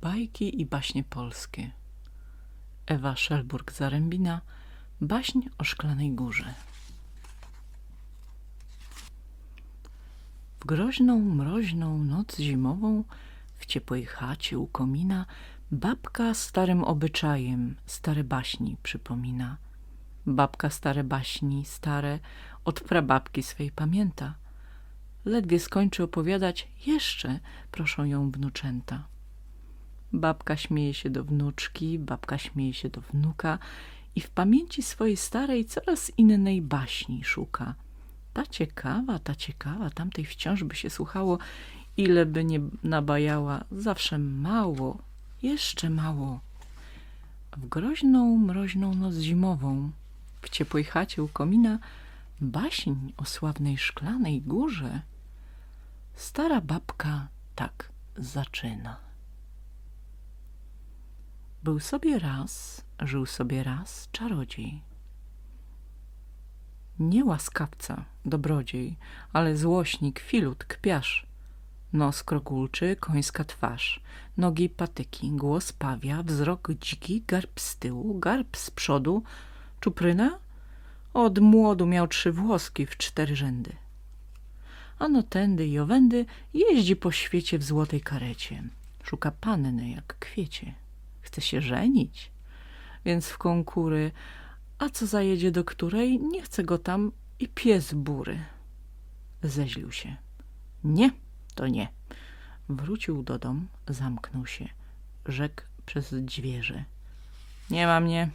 Bajki i baśnie polskie Ewa Szelburg-Zarębina Baśń o szklanej górze W groźną, mroźną noc zimową w ciepłej chacie u komina babka starym obyczajem stare baśni przypomina. Babka stare baśni, stare, od prababki swej pamięta. Ledwie skończy opowiadać, jeszcze proszą ją wnuczęta. Babka śmieje się do wnuczki, babka śmieje się do wnuka i w pamięci swojej starej coraz innej baśni szuka. Ta ciekawa, ta ciekawa, tamtej wciąż by się słuchało, ile by nie nabajała, zawsze mało, jeszcze mało. W groźną, mroźną noc zimową, w ciepłej chacie u komina, baśń o sławnej szklanej górze, stara babka tak zaczyna. Był sobie raz, żył sobie raz czarodziej. Nie łaskawca, dobrodziej, ale złośnik, filut, kpiarz. Nos krogulczy, końska twarz, nogi patyki, głos pawia, wzrok dziki, garb z tyłu, garb z przodu, czupryna? Od młodu miał trzy włoski w cztery rzędy. Ano tędy i owędy jeździ po świecie w złotej karecie. Szuka panny jak kwiecie chce się żenić, więc w konkury, a co zajedzie do której, nie chce go tam i pies bury. Zeźlił się. Nie, to nie. Wrócił do dom, zamknął się. Rzekł przez dźwierze. Nie ma mnie.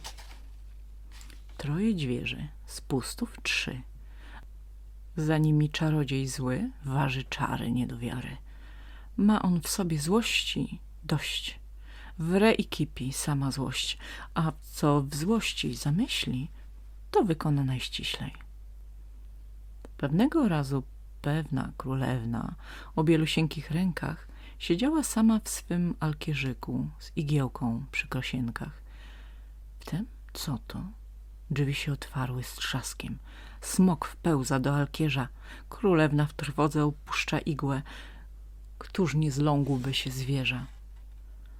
Troje dźwierzy, z pustów trzy. Za nimi czarodziej zły, waży czary nie do wiary. Ma on w sobie złości dość wre i kipi sama złość, a co w złości zamyśli, to wykona najściślej. Pewnego razu pewna królewna o bielusieńkich rękach siedziała sama w swym alkierzyku z igiełką przy krosienkach. Wtem co to? Drzwi się otwarły z trzaskiem. Smok wpełza do alkierza. Królewna w trwodze opuszcza igłę. Któż nie zlągłby się zwierza?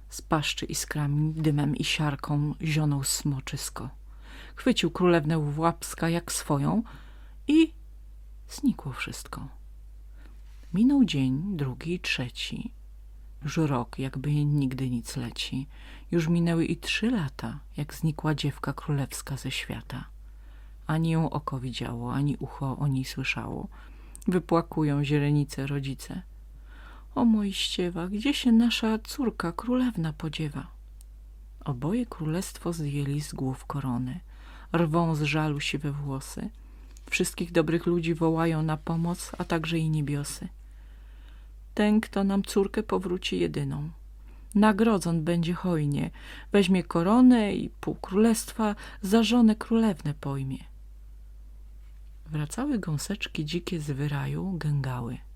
Z paszczy iskrami, dymem i siarką zionął smoczysko. Chwycił królewnę w łapska jak swoją i znikło wszystko. Minął dzień, drugi, trzeci. Już rok, jakby nigdy nic leci. Już minęły i trzy lata, jak znikła dziewka królewska ze świata. Ani ją oko widziało, ani ucho o niej słyszało. Wypłakują źrenice rodzice. O Mojściewa, gdzie się nasza córka królewna podziewa? Oboje królestwo zdjęli z głów korony. Rwą z żalu siwe włosy. Wszystkich dobrych ludzi wołają na pomoc, a także i niebiosy. Ten, kto nam córkę powróci jedyną. Nagrodzon będzie hojnie. Weźmie koronę i pół królestwa za żonę królewnę pojmie. Wracały gąseczki dzikie z wyraju, gęgały.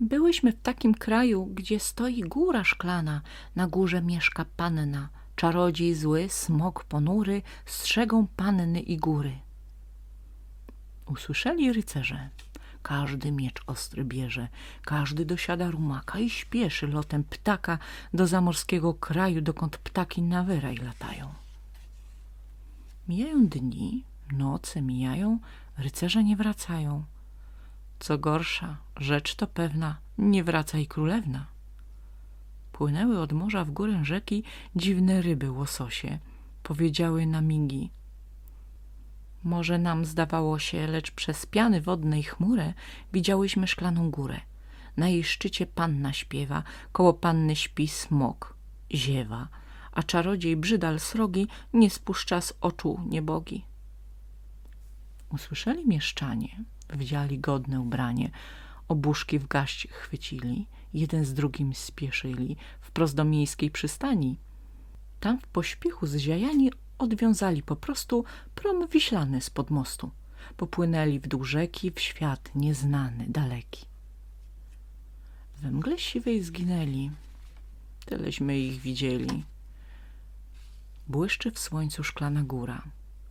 Byłyśmy w takim kraju, gdzie stoi góra szklana, na górze mieszka panna, czarodziej zły, smok ponury, strzegą panny i góry. Usłyszeli rycerze. Każdy miecz ostry bierze, każdy dosiada rumaka i śpieszy lotem ptaka do zamorskiego kraju, dokąd ptaki na wyraj latają. Mijają dni, noce mijają, rycerze nie wracają. Co gorsza, rzecz to pewna, nie wraca i królewna. Płynęły od morza w górę rzeki dziwne ryby łososie. Powiedziały na migi. Może nam zdawało się, lecz przez piany wodnej chmurę widziałyśmy szklaną górę. Na jej szczycie panna śpiewa, koło panny śpi smok, ziewa, a czarodziej brzydal srogi nie spuszcza z oczu niebogi. Usłyszeli mieszczanie, wdziali godne ubranie, obuszki w gaść chwycili, jeden z drugim spieszyli, wprost do miejskiej przystani. Tam w pośpiechu zziajani odwiązali po prostu prom wiślany spod mostu. Popłynęli w dół rzeki w świat nieznany, daleki. We mgle siwej zginęli, tyleśmy ich widzieli. Błyszczy w słońcu szklana góra,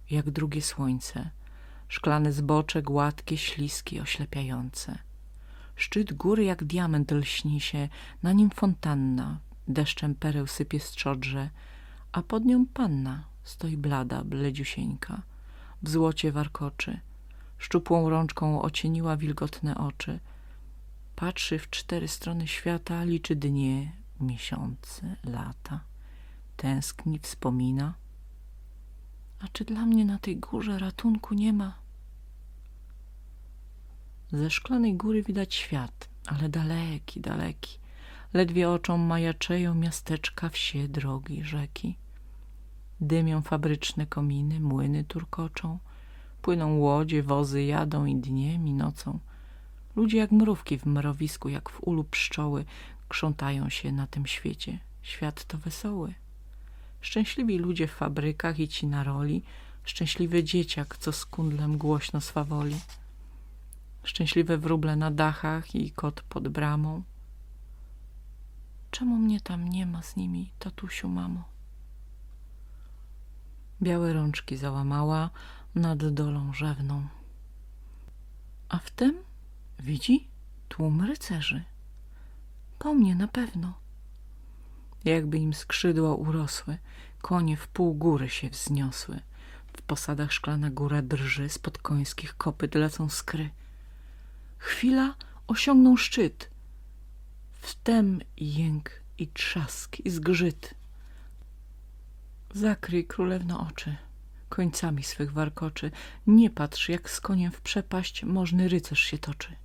jak drugie słońce, szklane zbocze, gładkie, śliskie, oślepiające. Szczyt góry jak diament lśni się, na nim fontanna, deszczem pereł sypie strzodrze, a pod nią panna stoi blada, bledziusieńka, w złocie warkoczy, szczupłą rączką ocieniła wilgotne oczy, patrzy w cztery strony świata, liczy dnie, miesiące, lata, tęskni, wspomina. A czy dla mnie na tej górze ratunku nie ma? Ze szklanej góry widać świat, ale daleki, daleki. Ledwie oczom majaczeją miasteczka, wsie, drogi, rzeki. Dymią fabryczne kominy, młyny turkoczą. Płyną łodzie, wozy jadą i dniem i nocą. Ludzie jak mrówki w mrowisku, jak w ulu pszczoły, krzątają się na tym świecie. Świat to wesoły. Szczęśliwi ludzie w fabrykach i ci na roli, szczęśliwy dzieciak, co z kundlem głośno swawoli szczęśliwe wróble na dachach i kot pod bramą. Czemu mnie tam nie ma z nimi, tatusiu, mamo? Białe rączki załamała nad dolą rzewną. A wtem widzi tłum rycerzy. Po mnie na pewno. Jakby im skrzydła urosły, konie w pół góry się wzniosły. W posadach szklana góra drży, spod końskich kopyt lecą skry. Chwila osiągnął szczyt. Wtem jęk i trzask i zgrzyt. Zakryj królewno oczy końcami swych warkoczy. Nie patrz, jak z koniem w przepaść możny rycerz się toczy.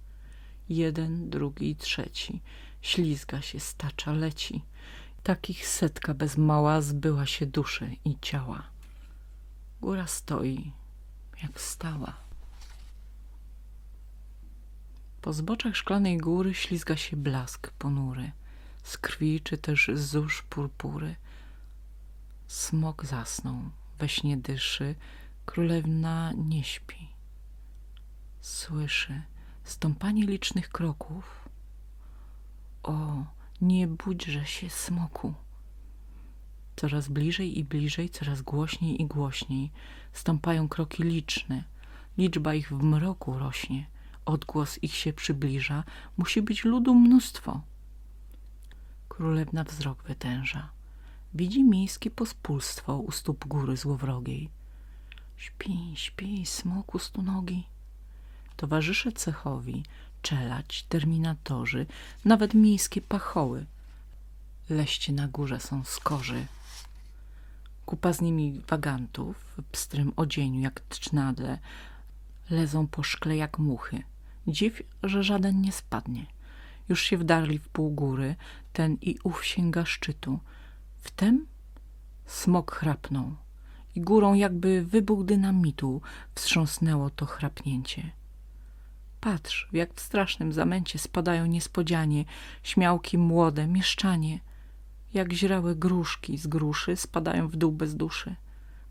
Jeden, drugi i trzeci. Ślizga się, stacza, leci. Takich setka bez mała zbyła się duszy i ciała. Góra stoi, jak stała. Po zboczach szklanej góry ślizga się blask ponury, z krwi czy też z zórz purpury. Smok zasnął, we śnie dyszy, królewna nie śpi. Słyszy stąpanie licznych kroków. O, nie budźże się, smoku! Coraz bliżej i bliżej, coraz głośniej i głośniej stąpają kroki liczne. Liczba ich w mroku rośnie odgłos ich się przybliża, musi być ludu mnóstwo. Królewna wzrok wytęża. Widzi miejskie pospólstwo u stóp góry złowrogiej. Śpi, śpi, smoku nogi. Towarzysze cechowi, czelać, terminatorzy, nawet miejskie pachoły. Leście na górze są skorzy. Kupa z nimi wagantów w pstrym odzieniu jak tcznadle, lezą po szkle jak muchy. Dziw, że żaden nie spadnie. Już się wdarli w pół góry, ten i ów sięga szczytu. Wtem smok chrapnął i górą jakby wybuch dynamitu wstrząsnęło to chrapnięcie. Patrz, jak w strasznym zamęcie spadają niespodzianie śmiałki młode, mieszczanie. Jak źrałe gruszki z gruszy spadają w dół bez duszy.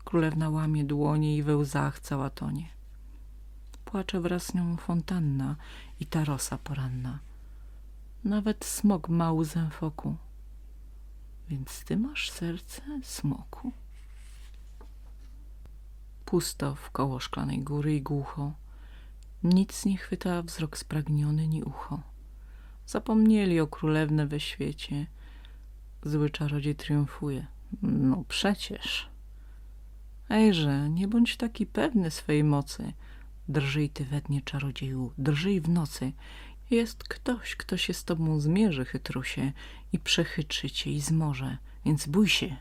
Królewna łamie dłonie i we łzach cała tonie płacze wraz z nią fontanna i ta rosa poranna. Nawet smok ma łzę w oku. Więc ty masz serce, smoku? Pusto w koło szklanej góry i głucho. Nic nie chwyta wzrok spragniony ni ucho. Zapomnieli o królewne we świecie. Zły czarodziej triumfuje. No przecież. Ejże, nie bądź taki pewny swej mocy. Drżyj ty we dnie, czarodzieju, drżyj w nocy. Jest ktoś, kto się z tobą zmierzy, chytrusie, i przechytrzy cię i zmoże, więc bój się.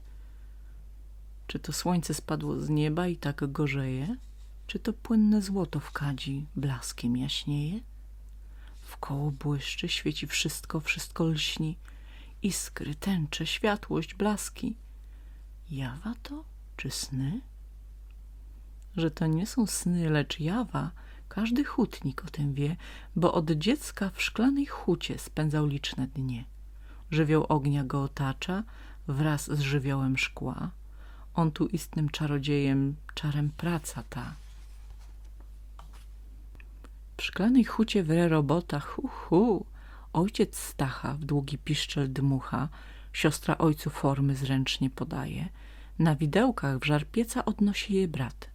Czy to słońce spadło z nieba i tak gorzeje? Czy to płynne złoto w kadzi blaskiem jaśnieje? Wkoło błyszczy, świeci wszystko, wszystko lśni. Iskry, tęcze, światłość, blaski. Jawa to czy sny? Że to nie są sny, lecz jawa, każdy hutnik o tym wie, bo od dziecka w szklanej hucie spędzał liczne dnie. Żywioł ognia go otacza wraz z żywiołem szkła. On tu istnym czarodziejem, czarem praca ta. W szklanej hucie wre robota, hu, hu. Ojciec Stacha w długi piszczel dmucha, siostra ojcu formy zręcznie podaje. Na widełkach w żar pieca odnosi jej brat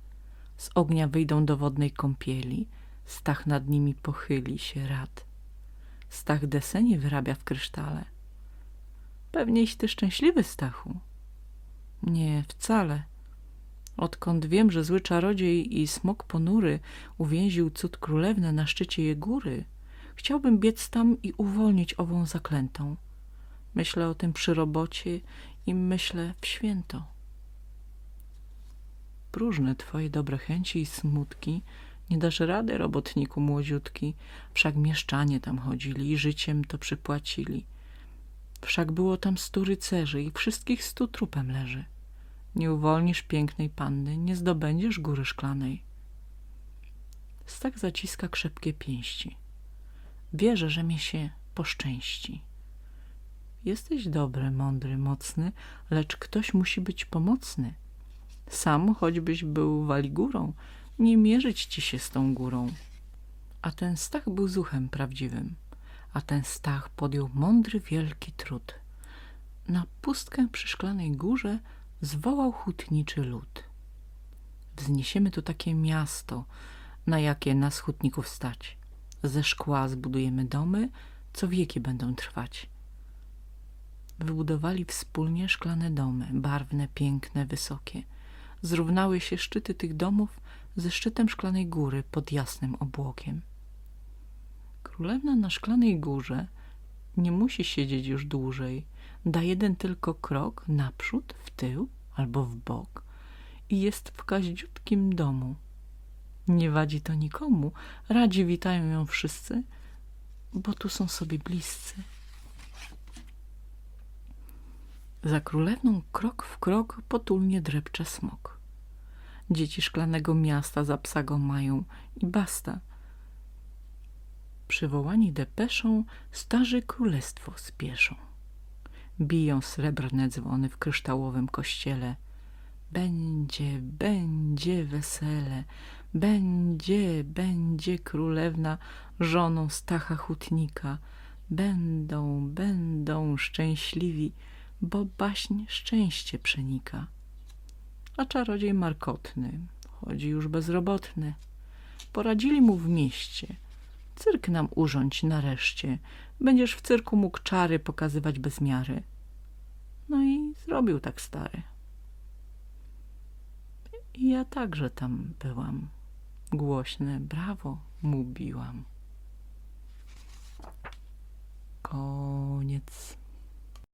z ognia wyjdą do wodnej kąpieli, Stach nad nimi pochyli się rad. Stach desenie wyrabia w krysztale. Pewnieś ty szczęśliwy, Stachu. Nie, wcale. Odkąd wiem, że zły czarodziej i smok ponury uwięził cud królewnę na szczycie jej góry, chciałbym biec tam i uwolnić ową zaklętą. Myślę o tym przy robocie i myślę w święto. Próżne twoje dobre chęci i smutki, nie dasz rady, robotniku młodziutki, wszak mieszczanie tam chodzili i życiem to przypłacili. Wszak było tam stu rycerzy i wszystkich stu trupem leży. Nie uwolnisz pięknej panny, nie zdobędziesz góry szklanej. Stak zaciska krzepkie pięści. Wierzę, że mi się poszczęści. Jesteś dobry, mądry, mocny, lecz ktoś musi być pomocny. Sam, choćbyś był waligurą, nie mierzyć ci się z tą górą. A ten Stach był zuchem prawdziwym, a ten Stach podjął mądry, wielki trud. Na pustkę przy szklanej górze zwołał hutniczy lud. Wzniesiemy tu takie miasto, na jakie nas hutników stać. Ze szkła zbudujemy domy, co wieki będą trwać. Wybudowali wspólnie szklane domy, barwne, piękne, wysokie. Zrównały się szczyty tych domów ze szczytem szklanej góry pod jasnym obłokiem. Królewna na szklanej górze nie musi siedzieć już dłużej. Da jeden tylko krok naprzód, w tył albo w bok i jest w kaździutkim domu. Nie wadzi to nikomu, radzi witają ją wszyscy, bo tu są sobie bliscy. Za królewną krok w krok potulnie drepcze smok. Dzieci szklanego miasta za psa go mają i basta. Przywołani depeszą starzy królestwo spieszą. Biją srebrne dzwony w kryształowym kościele. Będzie, będzie wesele, będzie, będzie królewna żoną Stacha Hutnika. Będą, będą szczęśliwi, bo baśń szczęście przenika. A czarodziej markotny, chodzi już bezrobotny. Poradzili mu w mieście. Cyrk nam urządź nareszcie. Będziesz w cyrku mógł czary pokazywać bez miary. No i zrobił tak stary. I ja także tam byłam. Głośne brawo mu biłam. Koniec.